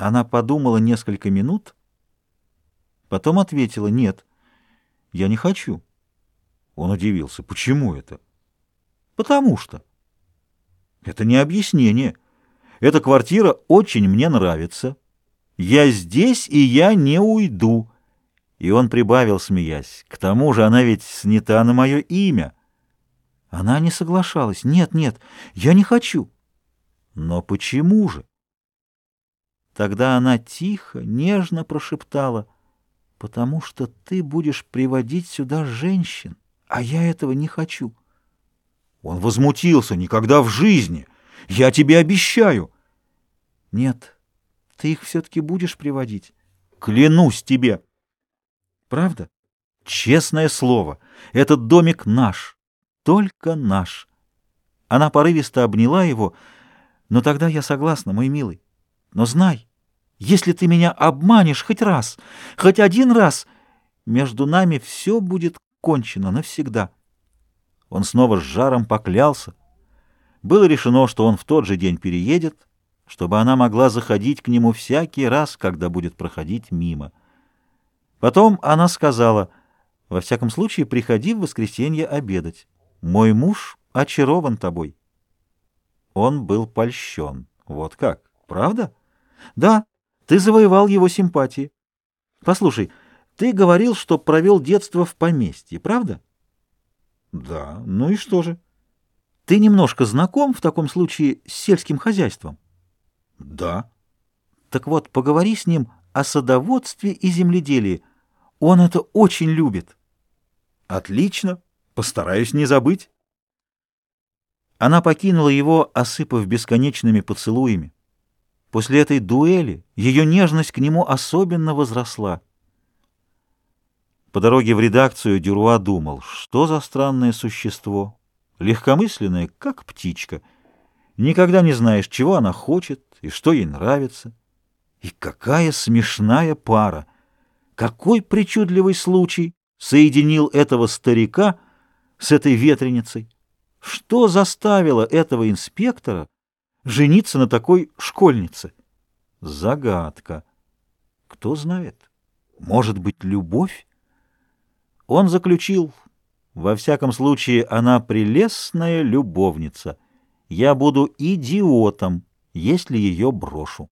Она подумала несколько минут, потом ответила «Нет, я не хочу». Он удивился. «Почему это?» «Потому что». «Это не объяснение. Эта квартира очень мне нравится. Я здесь, и я не уйду». И он прибавил, смеясь. «К тому же она ведь снята на мое имя». Она не соглашалась. «Нет, нет, я не хочу». «Но почему же?» Тогда она тихо, нежно прошептала, «Потому что ты будешь приводить сюда женщин, а я этого не хочу». Он возмутился. «Никогда в жизни! Я тебе обещаю!» «Нет, ты их все-таки будешь приводить. Клянусь тебе!» «Правда? Честное слово, этот домик наш, только наш». Она порывисто обняла его, «Но тогда я согласна, мой милый. Но знай, если ты меня обманешь хоть раз, хоть один раз, между нами все будет кончено навсегда». Он снова с жаром поклялся. Было решено, что он в тот же день переедет, чтобы она могла заходить к нему всякий раз, когда будет проходить мимо. Потом она сказала, «Во всяком случае, приходи в воскресенье обедать. Мой муж очарован тобой». Он был польщен. Вот как, правда? Да, ты завоевал его симпатии. Послушай, ты говорил, что провел детство в поместье, правда? Да, ну и что же? Ты немножко знаком в таком случае с сельским хозяйством? Да. Так вот, поговори с ним о садоводстве и земледелии. Он это очень любит. Отлично, постараюсь не забыть. Она покинула его, осыпав бесконечными поцелуями. После этой дуэли ее нежность к нему особенно возросла. По дороге в редакцию Дюруа думал, что за странное существо, легкомысленное, как птичка. Никогда не знаешь, чего она хочет и что ей нравится. И какая смешная пара! Какой причудливый случай соединил этого старика с этой ветреницей! Что заставило этого инспектора жениться на такой школьнице? Загадка. Кто знает? Может быть, любовь? Он заключил, во всяком случае, она прелестная любовница. Я буду идиотом, если ее брошу.